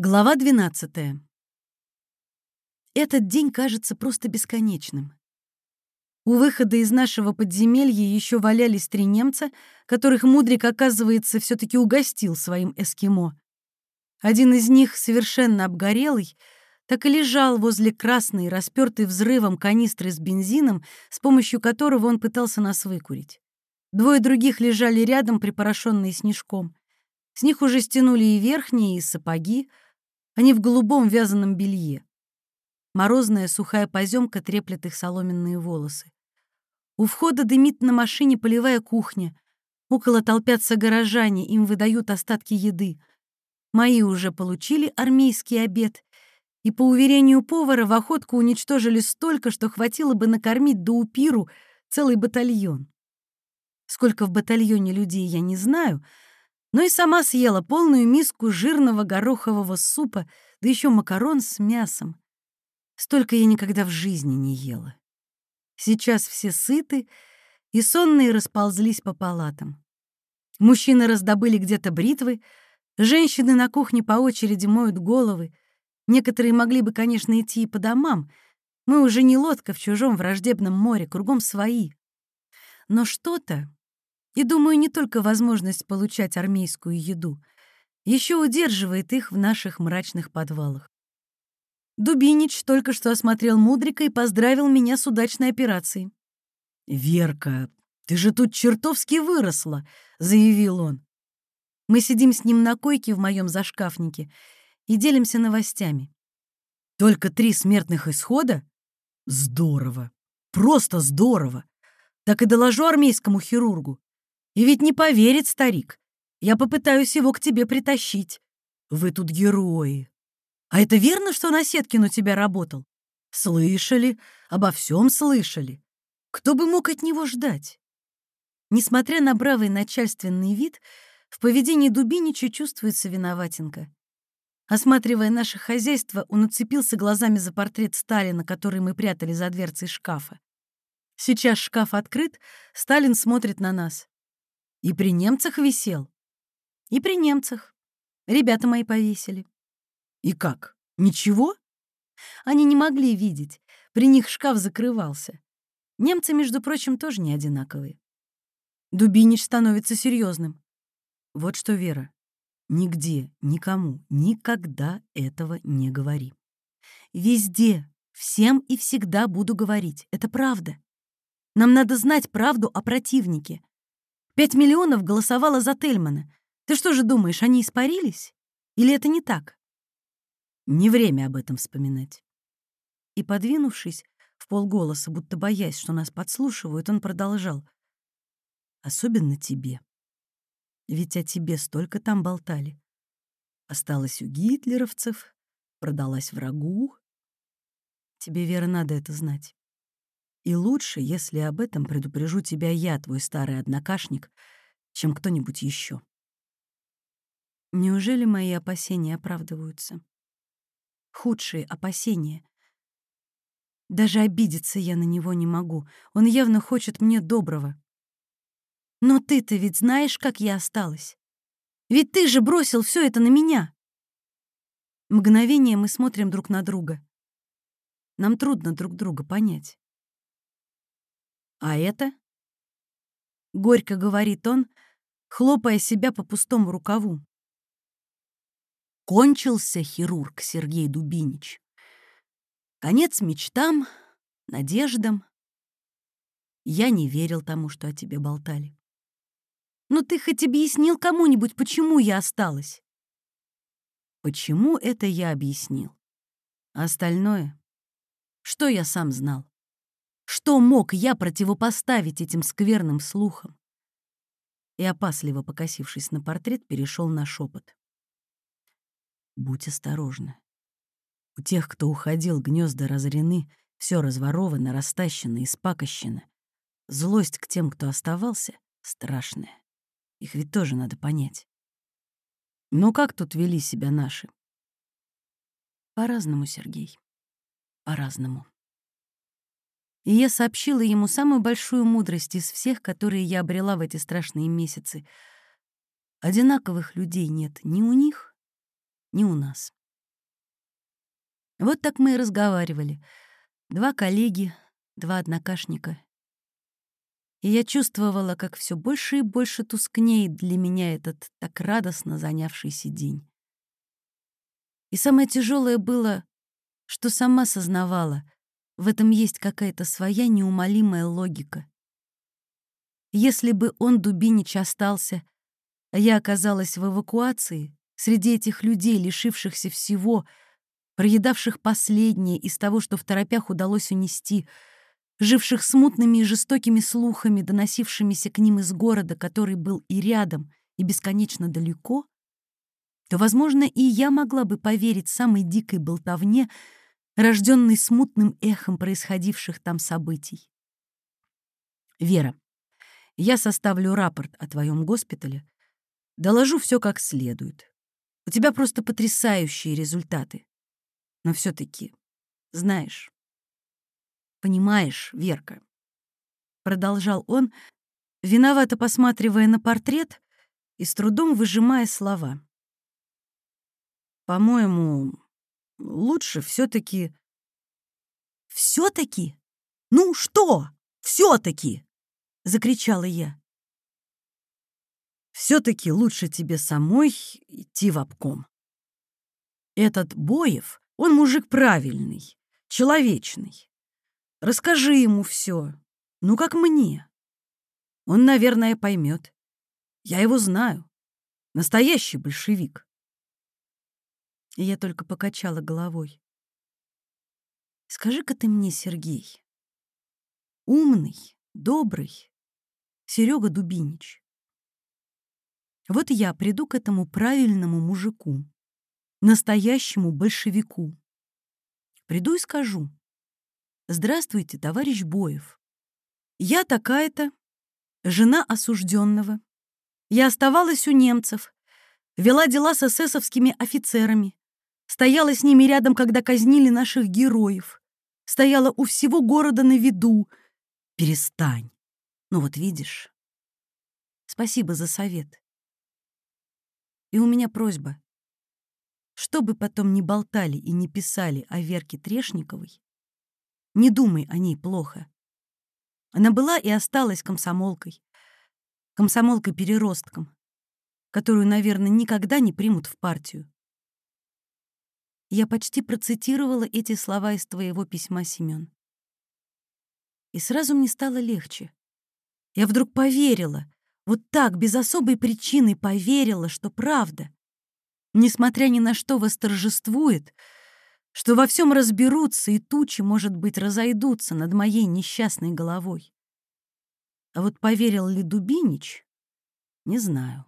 Глава 12. Этот день кажется просто бесконечным. У выхода из нашего подземелья еще валялись три немца, которых Мудрик, оказывается, все таки угостил своим эскимо. Один из них, совершенно обгорелый, так и лежал возле красной, распертой взрывом канистры с бензином, с помощью которого он пытался нас выкурить. Двое других лежали рядом, припорошенные снежком. С них уже стянули и верхние, и сапоги, они в голубом вязаном белье. Морозная сухая поземка треплет их соломенные волосы. У входа дымит на машине полевая кухня. Около толпятся горожане, им выдают остатки еды. Мои уже получили армейский обед, и, по уверению повара, в охотку уничтожили столько, что хватило бы накормить до упиру целый батальон. Сколько в батальоне людей, я не знаю — но и сама съела полную миску жирного горохового супа, да еще макарон с мясом. Столько я никогда в жизни не ела. Сейчас все сыты, и сонные расползлись по палатам. Мужчины раздобыли где-то бритвы, женщины на кухне по очереди моют головы. Некоторые могли бы, конечно, идти и по домам. Мы уже не лодка в чужом враждебном море, кругом свои. Но что-то, и, думаю, не только возможность получать армейскую еду, еще удерживает их в наших мрачных подвалах. Дубинич только что осмотрел Мудрика и поздравил меня с удачной операцией. «Верка, ты же тут чертовски выросла», — заявил он. Мы сидим с ним на койке в моем зашкафнике и делимся новостями. Только три смертных исхода? Здорово. Просто здорово. Так и доложу армейскому хирургу. И ведь не поверит старик. Я попытаюсь его к тебе притащить. Вы тут герои. А это верно, что Насеткин у тебя работал? Слышали, обо всем слышали. Кто бы мог от него ждать? Несмотря на бравый начальственный вид, в поведении Дубинича чувствуется виноватинка. Осматривая наше хозяйство, он уцепился глазами за портрет Сталина, который мы прятали за дверцей шкафа. Сейчас шкаф открыт, Сталин смотрит на нас. И при немцах висел? И при немцах. Ребята мои повесили. И как? Ничего? Они не могли видеть. При них шкаф закрывался. Немцы, между прочим, тоже не одинаковые. Дубинич становится серьезным. Вот что, Вера, нигде, никому, никогда этого не говори. Везде, всем и всегда буду говорить. Это правда. Нам надо знать правду о противнике. Пять миллионов голосовало за Тельмана. Ты что же думаешь, они испарились? Или это не так? Не время об этом вспоминать. И, подвинувшись, в полголоса, будто боясь, что нас подслушивают, он продолжал. Особенно тебе. Ведь о тебе столько там болтали. Осталось у гитлеровцев, продалась врагу. Тебе, Вера, надо это знать. И лучше, если об этом предупрежу тебя я, твой старый однокашник, чем кто-нибудь еще. Неужели мои опасения оправдываются? Худшие опасения. Даже обидеться я на него не могу. Он явно хочет мне доброго. Но ты-то ведь знаешь, как я осталась. Ведь ты же бросил все это на меня. Мгновение мы смотрим друг на друга. Нам трудно друг друга понять. А это? Горько говорит он, хлопая себя по пустому рукаву. Кончился хирург Сергей Дубинич. Конец мечтам, надеждам. Я не верил тому, что о тебе болтали. Но ты хоть объяснил кому-нибудь, почему я осталась? Почему это я объяснил? А остальное? Что я сам знал? Что мог я противопоставить этим скверным слухам? И опасливо покосившись на портрет, перешел на шепот. Будь осторожна. У тех, кто уходил, гнезда разорены, все разворовано, растащено, испакощено. Злость к тем, кто оставался, страшная. Их ведь тоже надо понять. Ну как тут вели себя наши? По-разному, Сергей. По-разному и я сообщила ему самую большую мудрость из всех, которые я обрела в эти страшные месяцы. Одинаковых людей нет ни у них, ни у нас. Вот так мы и разговаривали. Два коллеги, два однокашника. И я чувствовала, как все больше и больше тускнеет для меня этот так радостно занявшийся день. И самое тяжелое было, что сама сознавала, в этом есть какая-то своя неумолимая логика. Если бы он, Дубинич, остался, а я оказалась в эвакуации, среди этих людей, лишившихся всего, проедавших последнее из того, что в торопях удалось унести, живших смутными и жестокими слухами, доносившимися к ним из города, который был и рядом, и бесконечно далеко, то, возможно, и я могла бы поверить самой дикой болтовне, рожденной смутным эхом происходивших там событий. Вера, я составлю рапорт о твоем госпитале, доложу все как следует. У тебя просто потрясающие результаты. Но все-таки, знаешь, понимаешь, Верка, продолжал он, виновато посматривая на портрет и с трудом выжимая слова. По-моему, лучше все-таки... Все-таки? Ну что? Все-таки? — закричала я. «Все-таки лучше тебе самой идти в обком. Этот Боев, он мужик правильный, человечный. Расскажи ему все, ну как мне. Он, наверное, поймет. Я его знаю. Настоящий большевик». И я только покачала головой. «Скажи-ка ты мне, Сергей, умный, добрый, Серега Дубинич. Вот я приду к этому правильному мужику, настоящему большевику. Приду и скажу. Здравствуйте, товарищ Боев. Я такая-то, жена осужденного. Я оставалась у немцев, вела дела с эсэсовскими офицерами, стояла с ними рядом, когда казнили наших героев, стояла у всего города на виду. Перестань. Ну вот видишь. Спасибо за совет. И у меня просьба. Что бы потом ни болтали и не писали о Верке Трешниковой, не думай о ней плохо. Она была и осталась комсомолкой. Комсомолкой-переростком, которую, наверное, никогда не примут в партию. Я почти процитировала эти слова из твоего письма, Семён. И сразу мне стало легче. Я вдруг поверила, вот так, без особой причины поверила, что правда. Несмотря ни на что восторжествует, что во всем разберутся и тучи, может быть, разойдутся над моей несчастной головой. А вот поверил ли Дубинич, не знаю.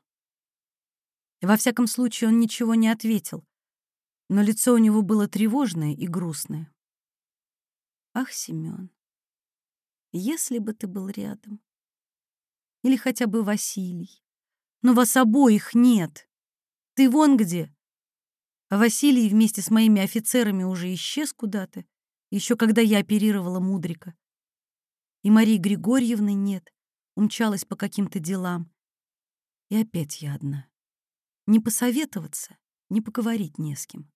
Во всяком случае, он ничего не ответил, но лицо у него было тревожное и грустное. Ах, Семён, если бы ты был рядом или хотя бы Василий. Но вас обоих нет. Ты вон где. А Василий вместе с моими офицерами уже исчез куда-то, еще когда я оперировала Мудрика. И Марии Григорьевны нет, умчалась по каким-то делам. И опять я одна. Не посоветоваться, не поговорить не с кем.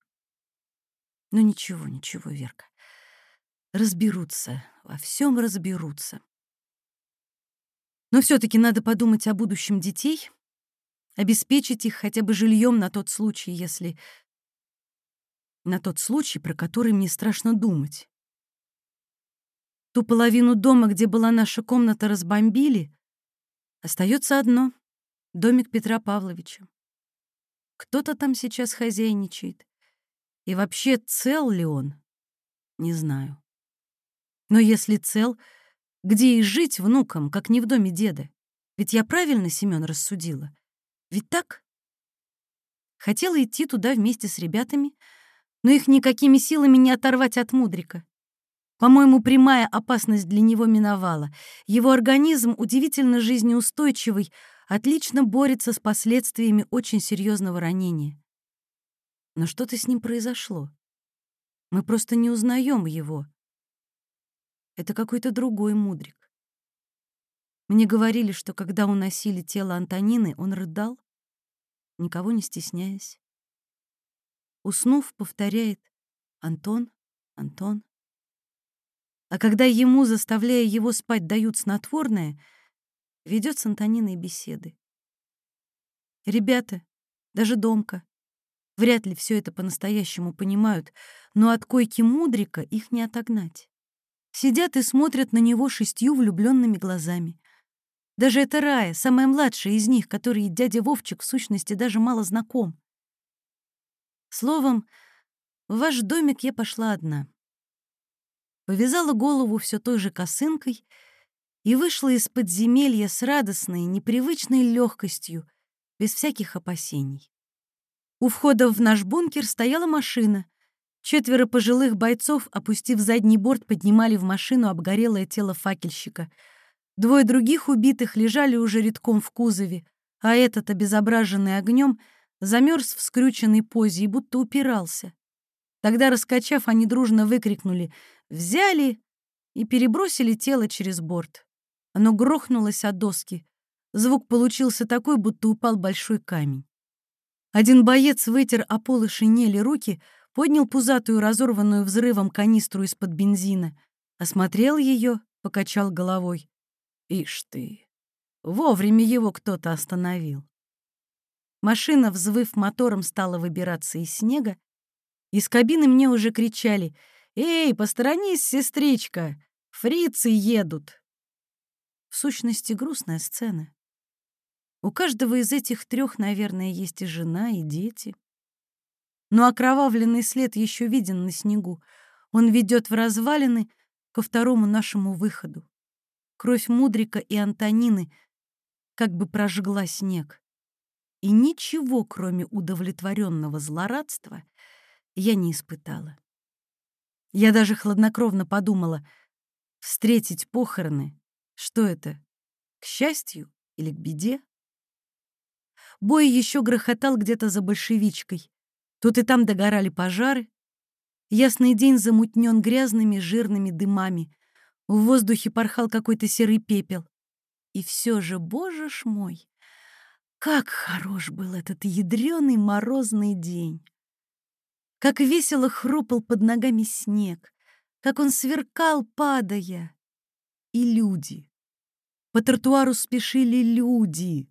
Но ничего, ничего, Верка. Разберутся, во всем разберутся. Но все-таки надо подумать о будущем детей, обеспечить их хотя бы жильем на тот случай, если... На тот случай, про который мне страшно думать. Ту половину дома, где была наша комната, разбомбили. Остается одно — домик Петра Павловича. Кто-то там сейчас хозяйничает. И вообще, цел ли он? Не знаю. Но если цел, где и жить внукам, как не в доме деда? Ведь я правильно, Семён, рассудила. Ведь так? Хотела идти туда вместе с ребятами, но их никакими силами не оторвать от Мудрика. По-моему, прямая опасность для него миновала. Его организм, удивительно жизнеустойчивый, отлично борется с последствиями очень серьезного ранения. Но что-то с ним произошло. Мы просто не узнаем его. Это какой-то другой мудрик. Мне говорили, что когда уносили тело Антонины, он рыдал, никого не стесняясь. Уснув, повторяет Антон, Антон. А когда ему, заставляя его спать, дают снотворное, ведет с Антониной беседы. Ребята, даже Домка, вряд ли все это по-настоящему понимают, но от койки Мудрика их не отогнать. Сидят и смотрят на него шестью влюбленными глазами. Даже это Рая, самая младшая из них, которой дядя Вовчик в сущности даже мало знаком. Словом, в ваш домик я пошла одна. Повязала голову все той же косынкой и вышла из подземелья с радостной, непривычной легкостью, без всяких опасений. У входа в наш бункер стояла машина. Четверо пожилых бойцов, опустив задний борт, поднимали в машину обгорелое тело факельщика. Двое других убитых лежали уже редком в кузове, а этот, обезображенный огнем, замерз в скрюченной позе и будто упирался. Тогда, раскачав, они дружно выкрикнули «Взяли!» и перебросили тело через борт. Оно грохнулось от доски. Звук получился такой, будто упал большой камень. Один боец вытер о полы шинели руки, поднял пузатую, разорванную взрывом канистру из-под бензина, осмотрел ее, покачал головой. Ишь ты, вовремя его кто-то остановил. Машина, взвыв мотором, стала выбираться из снега. Из кабины мне уже кричали «Эй, посторонись, сестричка! Фрицы едут!» В сущности, грустная сцена. У каждого из этих трех, наверное, есть и жена, и дети. Но окровавленный след еще виден на снегу. Он ведет в развалины ко второму нашему выходу. Кровь Мудрика и Антонины как бы прожгла снег. И ничего, кроме удовлетворенного злорадства, я не испытала. Я даже хладнокровно подумала, встретить похороны, что это, к счастью или к беде? Бой еще грохотал где-то за большевичкой. Тут и там догорали пожары. Ясный день замутнен грязными жирными дымами. В воздухе порхал какой-то серый пепел. И все же, боже ж мой, как хорош был этот ядреный морозный день! Как весело хрупал под ногами снег, как он сверкал, падая. И люди. По тротуару спешили люди.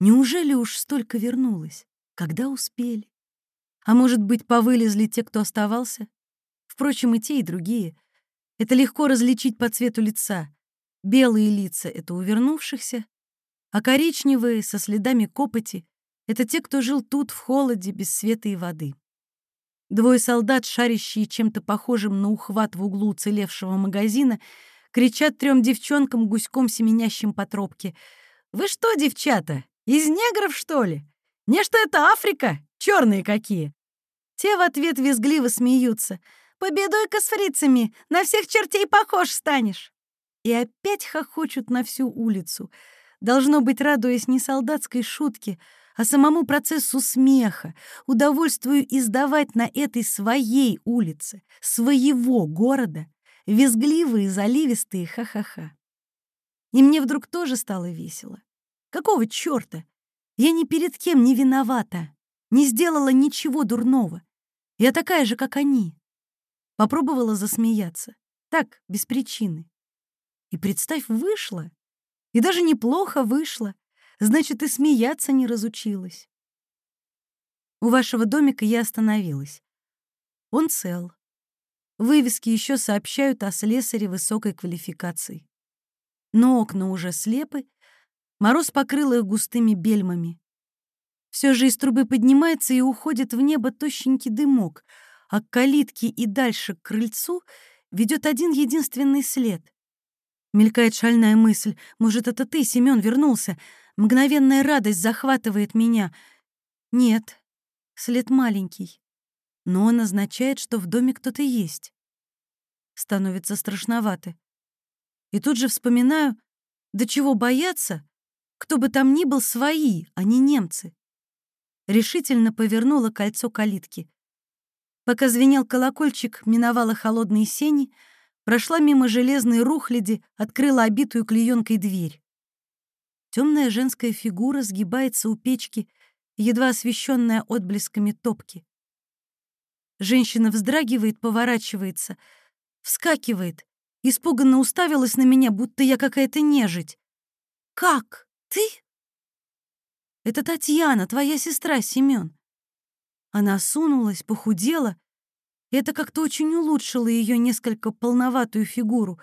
Неужели уж столько вернулось? Когда успели? А может быть, повылезли те, кто оставался? Впрочем, и те, и другие. Это легко различить по цвету лица. Белые лица — это увернувшихся, а коричневые, со следами копоти — это те, кто жил тут в холоде, без света и воды. Двое солдат, шарящие чем-то похожим на ухват в углу уцелевшего магазина, кричат трем девчонкам, гуськом семенящим по тропке. «Вы что, девчата, из негров, что ли? Не что это Африка? Черные какие!» Те в ответ визгливо смеются. «Победой-ка с фрицами! На всех чертей похож станешь!» И опять хохочут на всю улицу. Должно быть, радуясь не солдатской шутке, а самому процессу смеха, удовольствию издавать на этой своей улице, своего города, визгливые, заливистые ха-ха-ха. И мне вдруг тоже стало весело. Какого чёрта? Я ни перед кем не виновата, не сделала ничего дурного. Я такая же, как они. Попробовала засмеяться. Так, без причины. И, представь, вышла. И даже неплохо вышла. Значит, и смеяться не разучилась. У вашего домика я остановилась. Он цел. Вывески еще сообщают о слесаре высокой квалификации. Но окна уже слепы, Мороз покрыл их густыми бельмами. Все же из трубы поднимается и уходит в небо тощенький дымок, а к калитке и дальше к крыльцу ведет один единственный след. Мелькает шальная мысль. Может, это ты, Семен, вернулся? Мгновенная радость захватывает меня. Нет, след маленький. Но он означает, что в доме кто-то есть. Становится страшновато. И тут же вспоминаю, до чего бояться, кто бы там ни был, свои, а не немцы. Решительно повернула кольцо калитки. Пока звенел колокольчик, миновала холодные сени, прошла мимо железной рухляди, открыла обитую клеенкой дверь. Темная женская фигура сгибается у печки, едва освещенная отблесками топки. Женщина вздрагивает, поворачивается, вскакивает, испуганно уставилась на меня, будто я какая-то нежить. «Как? Ты?» «Это Татьяна, твоя сестра, Семён». Она сунулась, похудела, и это как-то очень улучшило ее несколько полноватую фигуру.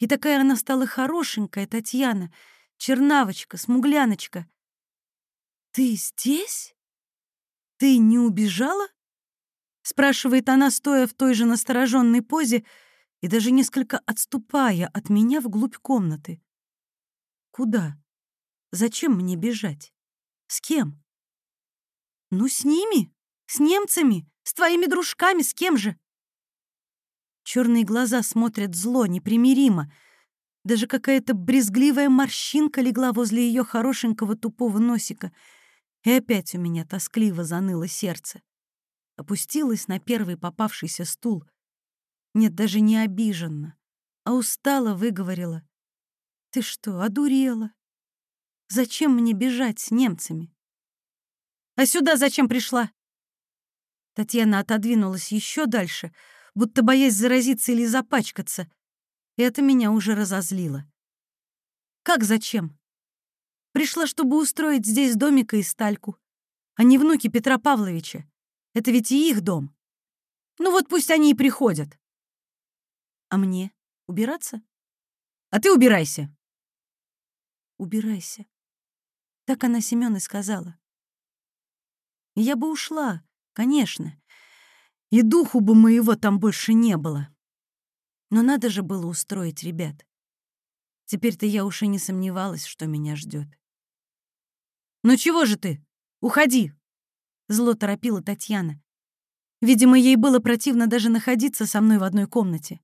И такая она стала хорошенькая, Татьяна, чернавочка, смугляночка. «Ты здесь? Ты не убежала?» — спрашивает она, стоя в той же настороженной позе и даже несколько отступая от меня вглубь комнаты. «Куда? Зачем мне бежать? С кем?» «Ну, с ними, с немцами, с твоими дружками, с кем же?» Черные глаза смотрят зло, непримиримо. Даже какая-то брезгливая морщинка легла возле ее хорошенького тупого носика — и опять у меня тоскливо заныло сердце. Опустилась на первый попавшийся стул. Нет, даже не обиженно, а устало выговорила. «Ты что, одурела? Зачем мне бежать с немцами?» «А сюда зачем пришла?» Татьяна отодвинулась еще дальше, будто боясь заразиться или запачкаться. И это меня уже разозлило. «Как зачем? Пришла, чтобы устроить здесь домика и стальку. А не внуки Петра Павловича. Это ведь и их дом. Ну вот пусть они и приходят. А мне? Убираться? А ты убирайся. Убирайся. Так она Семён и сказала. Я бы ушла, конечно. И духу бы моего там больше не было. Но надо же было устроить ребят. Теперь-то я уж и не сомневалась, что меня ждет. «Ну чего же ты? Уходи!» Зло торопила Татьяна. Видимо, ей было противно даже находиться со мной в одной комнате.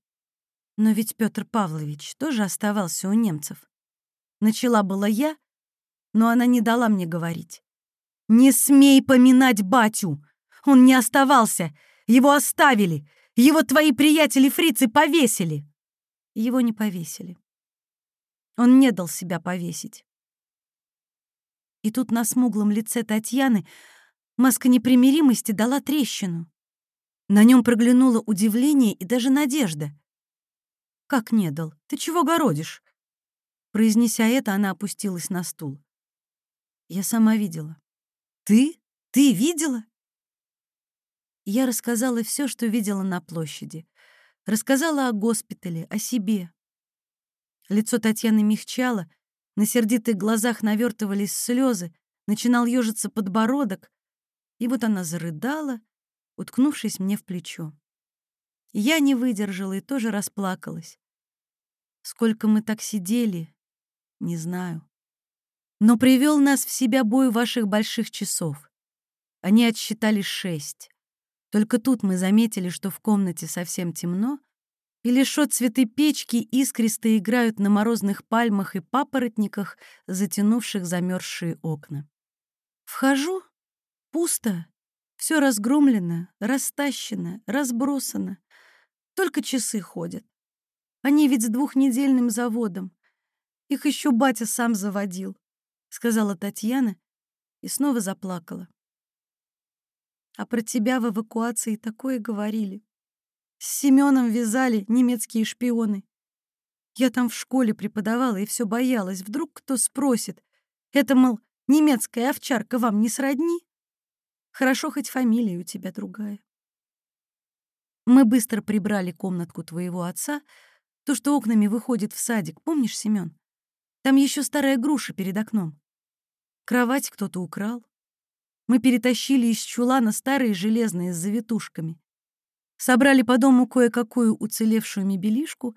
Но ведь Петр Павлович тоже оставался у немцев. Начала была я, но она не дала мне говорить. «Не смей поминать батю! Он не оставался! Его оставили! Его твои приятели-фрицы повесили!» Его не повесили. Он не дал себя повесить. И тут на смуглом лице Татьяны маска непримиримости дала трещину. На нем проглянуло удивление и даже надежда. «Как не дал? Ты чего городишь?» Произнеся это, она опустилась на стул. Я сама видела. «Ты? Ты видела?» Я рассказала все, что видела на площади. Рассказала о госпитале, о себе. Лицо Татьяны мягчало, на сердитых глазах навертывались слезы, начинал ежиться подбородок, и вот она зарыдала, уткнувшись мне в плечо. Я не выдержала и тоже расплакалась. Сколько мы так сидели, не знаю. Но привел нас в себя бой ваших больших часов. Они отсчитали шесть. Только тут мы заметили, что в комнате совсем темно, и лишь цветы печки искристо играют на морозных пальмах и папоротниках, затянувших замерзшие окна. Вхожу, пусто, все разгромлено, растащено, разбросано. Только часы ходят. Они ведь с двухнедельным заводом. Их еще батя сам заводил, сказала Татьяна и снова заплакала. А про тебя в эвакуации такое говорили. С Семеном вязали немецкие шпионы. Я там в школе преподавала и все боялась. Вдруг кто спросит. Это, мол, немецкая овчарка вам не сродни? Хорошо, хоть фамилия у тебя другая. Мы быстро прибрали комнатку твоего отца, то, что окнами выходит в садик. Помнишь, Семен? Там еще старая груша перед окном. Кровать кто-то украл. Мы перетащили из чулана старые железные с завитушками собрали по дому кое-какую уцелевшую мебелишку,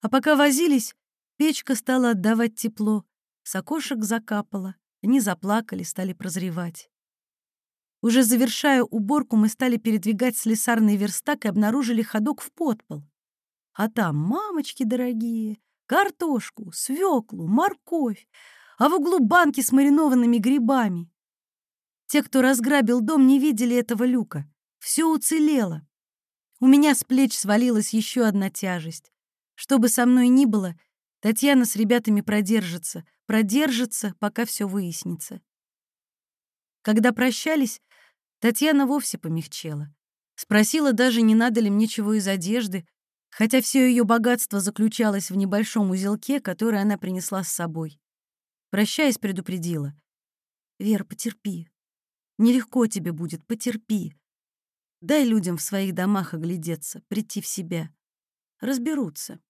а пока возились, печка стала отдавать тепло, с окошек закапала, они заплакали, стали прозревать. Уже завершая уборку, мы стали передвигать слесарный верстак и обнаружили ходок в подпол. А там, мамочки дорогие, картошку, свеклу, морковь, а в углу банки с маринованными грибами. Те, кто разграбил дом, не видели этого люка. Все уцелело. У меня с плеч свалилась еще одна тяжесть. Что бы со мной ни было, Татьяна с ребятами продержится, продержится, пока все выяснится. Когда прощались, Татьяна вовсе помягчела. Спросила даже, не надо ли мне чего из одежды, хотя все ее богатство заключалось в небольшом узелке, который она принесла с собой. Прощаясь, предупредила. «Вера, потерпи. Нелегко тебе будет, потерпи. Дай людям в своих домах оглядеться, прийти в себя. Разберутся».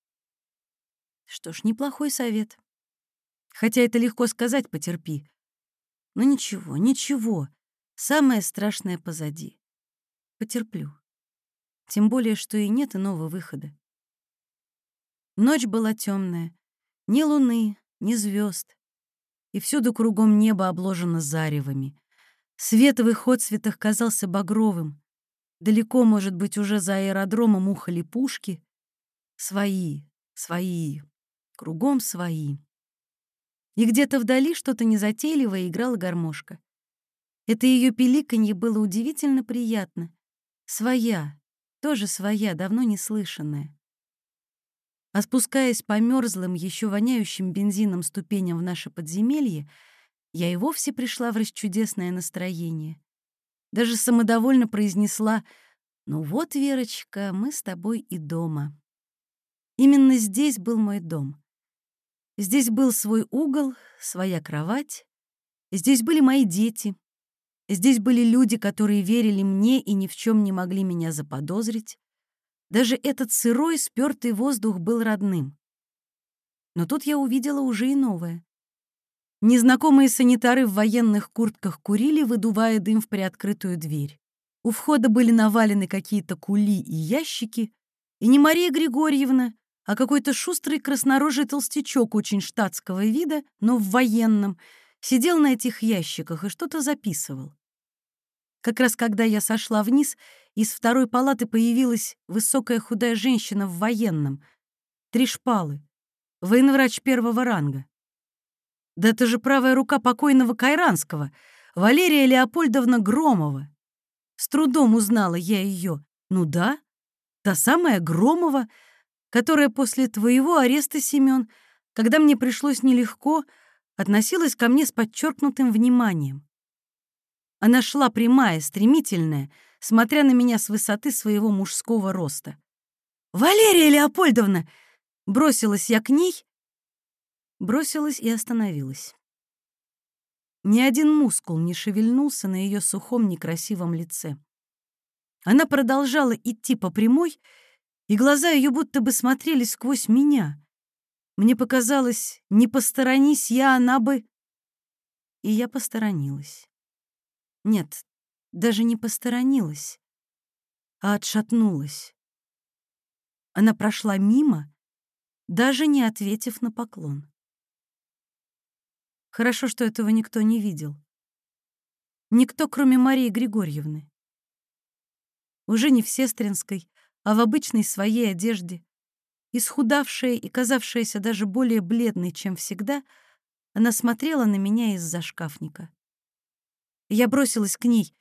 Что ж, неплохой совет. Хотя это легко сказать «потерпи». Но ничего, ничего. Самое страшное позади. Потерплю. Тем более, что и нет иного выхода. Ночь была темная, ни луны, ни звезд, и всюду кругом небо обложено заревами. Свет в их отцветах казался багровым. Далеко, может быть, уже за аэродромом ухали пушки. Свои, свои, кругом свои. И где-то вдали что-то незатейливое играла гармошка. Это ее пиликанье было удивительно приятно. Своя, тоже своя, давно не слышанная. А спускаясь по мерзлым, еще воняющим бензином ступеням в наше подземелье, я и вовсе пришла в расчудесное настроение. Даже самодовольно произнесла «Ну вот, Верочка, мы с тобой и дома». Именно здесь был мой дом. Здесь был свой угол, своя кровать. Здесь были мои дети. Здесь были люди, которые верили мне и ни в чем не могли меня заподозрить. Даже этот сырой, спёртый воздух был родным. Но тут я увидела уже и новое. Незнакомые санитары в военных куртках курили, выдувая дым в приоткрытую дверь. У входа были навалены какие-то кули и ящики, и не Мария Григорьевна, а какой-то шустрый краснорожий толстячок очень штатского вида, но в военном, сидел на этих ящиках и что-то записывал. Как раз когда я сошла вниз, из второй палаты появилась высокая худая женщина в военном. Три шпалы. Военврач первого ранга. Да это же правая рука покойного Кайранского, Валерия Леопольдовна Громова. С трудом узнала я ее. Ну да, та самая Громова, которая после твоего ареста, Семен, когда мне пришлось нелегко, относилась ко мне с подчеркнутым вниманием. Она шла прямая, стремительная, смотря на меня с высоты своего мужского роста. «Валерия Леопольдовна!» Бросилась я к ней, бросилась и остановилась. Ни один мускул не шевельнулся на ее сухом некрасивом лице. Она продолжала идти по прямой, и глаза ее будто бы смотрели сквозь меня. Мне показалось, не посторонись я, она бы... И я посторонилась. Нет, даже не посторонилась, а отшатнулась. Она прошла мимо, даже не ответив на поклон. Хорошо, что этого никто не видел. Никто, кроме Марии Григорьевны. Уже не в сестринской, а в обычной своей одежде. Исхудавшая и казавшаяся даже более бледной, чем всегда, она смотрела на меня из-за шкафника. Я бросилась к ней.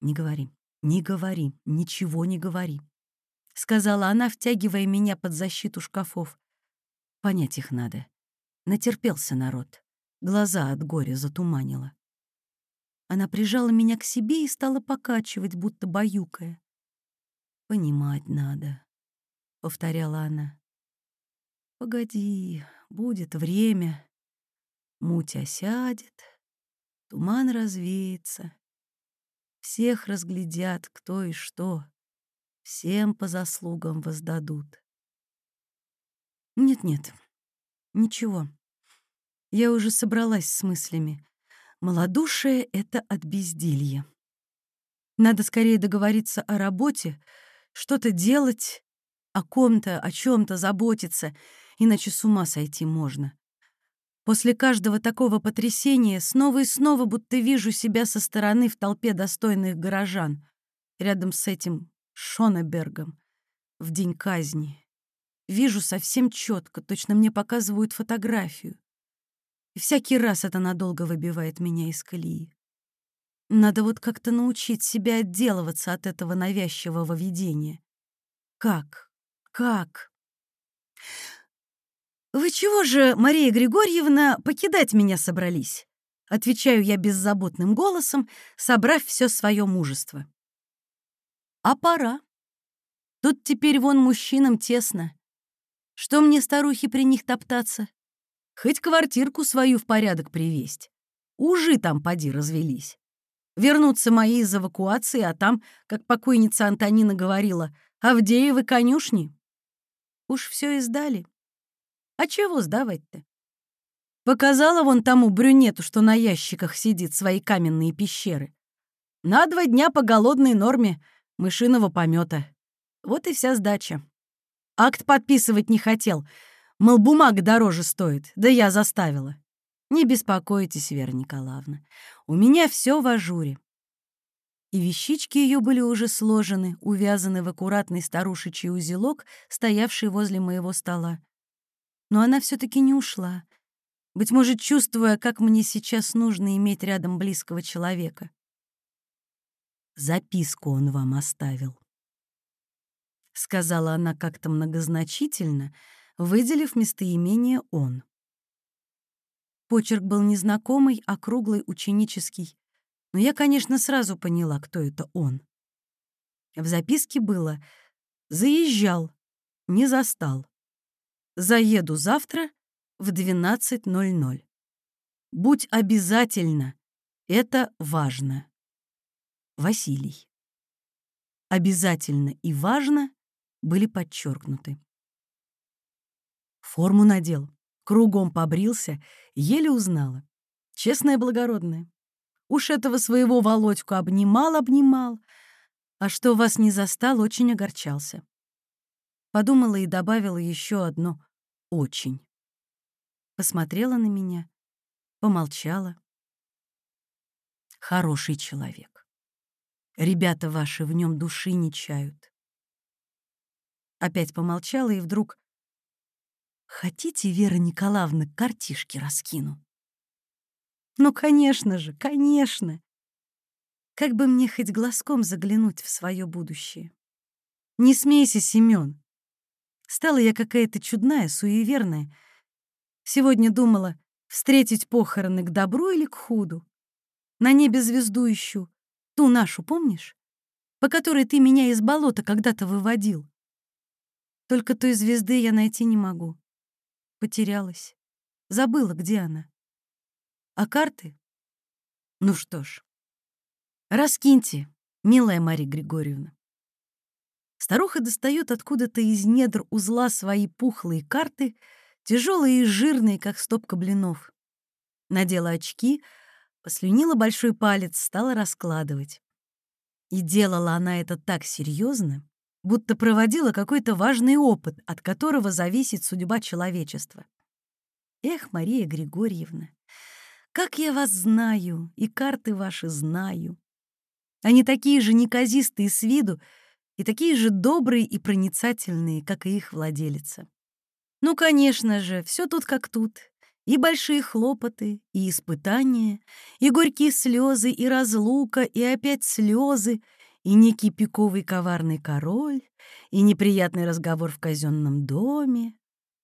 «Не говори, не говори, ничего не говори», — сказала она, втягивая меня под защиту шкафов. «Понять их надо. Натерпелся народ. Глаза от горя затуманила». Она прижала меня к себе и стала покачивать, будто баюкая. «Понимать надо», — повторяла она. «Погоди, будет время, муть осядет, Туман развеется. Всех разглядят, кто и что. Всем по заслугам воздадут. Нет-нет, ничего. Я уже собралась с мыслями. Молодушие — это от безделья. Надо скорее договориться о работе, что-то делать, о ком-то, о чем то заботиться, иначе с ума сойти можно. После каждого такого потрясения снова и снова будто вижу себя со стороны в толпе достойных горожан, рядом с этим Шонебергом, в день казни. Вижу совсем четко, точно мне показывают фотографию. И всякий раз это надолго выбивает меня из колеи. Надо вот как-то научить себя отделываться от этого навязчивого видения. Как? Как? «Вы чего же, Мария Григорьевна, покидать меня собрались?» Отвечаю я беззаботным голосом, собрав все свое мужество. А пора. Тут теперь вон мужчинам тесно. Что мне, старухи, при них топтаться? Хоть квартирку свою в порядок привесть. Ужи там поди развелись. Вернутся мои из эвакуации, а там, как покойница Антонина говорила, Авдеевы конюшни. Уж все издали. А чего сдавать-то? Показала вон тому брюнету, что на ящиках сидит, свои каменные пещеры. На два дня по голодной норме мышиного помета. Вот и вся сдача. Акт подписывать не хотел. Мол, бумага дороже стоит, да я заставила. Не беспокойтесь, Вера Николаевна, у меня все в ажуре. И вещички ее были уже сложены, увязаны в аккуратный старушечий узелок, стоявший возле моего стола. Но она все таки не ушла, быть может, чувствуя, как мне сейчас нужно иметь рядом близкого человека. Записку он вам оставил. — сказала она как-то многозначительно, выделив местоимение «он». Почерк был незнакомый, округлый, ученический, но я, конечно, сразу поняла, кто это он. В записке было «Заезжал, не застал. Заеду завтра в 12.00. Будь обязательно, это важно. Василий. Обязательно и важно были подчеркнуты. Форму надел, кругом побрился, еле узнала. Честная благородная. Уж этого своего Володьку обнимал-обнимал, а что вас не застал, очень огорчался. Подумала и добавила еще одно «очень». Посмотрела на меня, помолчала. Хороший человек. Ребята ваши в нем души не чают. Опять помолчала и вдруг... «Хотите, Вера Николаевна, картишки раскину?» «Ну, конечно же, конечно!» Как бы мне хоть глазком заглянуть в свое будущее? Не смейся, Семен. Стала я какая-то чудная, суеверная. Сегодня думала, встретить похороны к добру или к худу. На небе звезду ищу. Ту нашу, помнишь? По которой ты меня из болота когда-то выводил. Только той звезды я найти не могу. Потерялась. Забыла, где она. А карты? Ну что ж, раскиньте, милая Мария Григорьевна. Старуха достает откуда-то из недр узла свои пухлые карты, тяжелые и жирные, как стопка блинов. Надела очки, послюнила большой палец, стала раскладывать. И делала она это так серьезно, будто проводила какой-то важный опыт, от которого зависит судьба человечества. Эх, Мария Григорьевна, как я вас знаю, и карты ваши знаю. Они такие же неказистые с виду и такие же добрые и проницательные, как и их владелица. Ну, конечно же, все тут как тут. И большие хлопоты, и испытания, и горькие слезы, и разлука, и опять слезы, и некий пиковый коварный король, и неприятный разговор в казенном доме,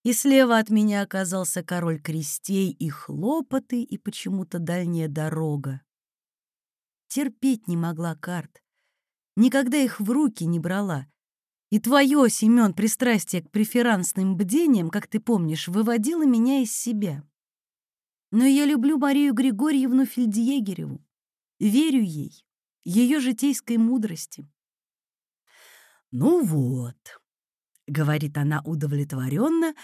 и слева от меня оказался король крестей и хлопоты, и почему-то дальняя дорога. Терпеть не могла карт, никогда их в руки не брала. И твое, Семен, пристрастие к преферансным бдениям, как ты помнишь, выводило меня из себя. Но я люблю Марию Григорьевну Фельдъегереву, верю ей ее житейской мудрости. «Ну вот», — говорит она удовлетворенно,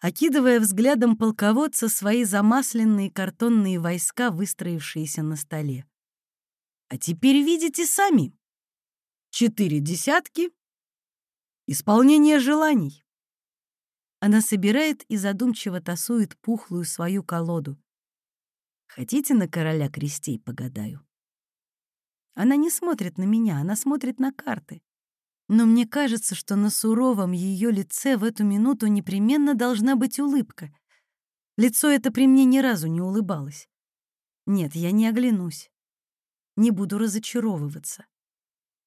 окидывая взглядом полководца свои замасленные картонные войска, выстроившиеся на столе. «А теперь видите сами. Четыре десятки. Исполнение желаний». Она собирает и задумчиво тасует пухлую свою колоду. «Хотите на короля крестей погадаю?» Она не смотрит на меня, она смотрит на карты. Но мне кажется, что на суровом ее лице в эту минуту непременно должна быть улыбка. Лицо это при мне ни разу не улыбалось. Нет, я не оглянусь. Не буду разочаровываться.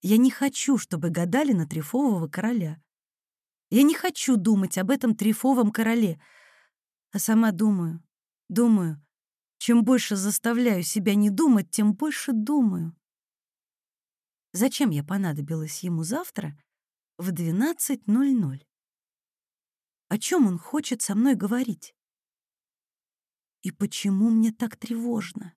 Я не хочу, чтобы гадали на трифового короля. Я не хочу думать об этом трифовом короле, а сама думаю, думаю. Чем больше заставляю себя не думать, тем больше думаю. зачем я понадобилась ему завтра в 12.00. О чем он хочет со мной говорить? И почему мне так тревожно?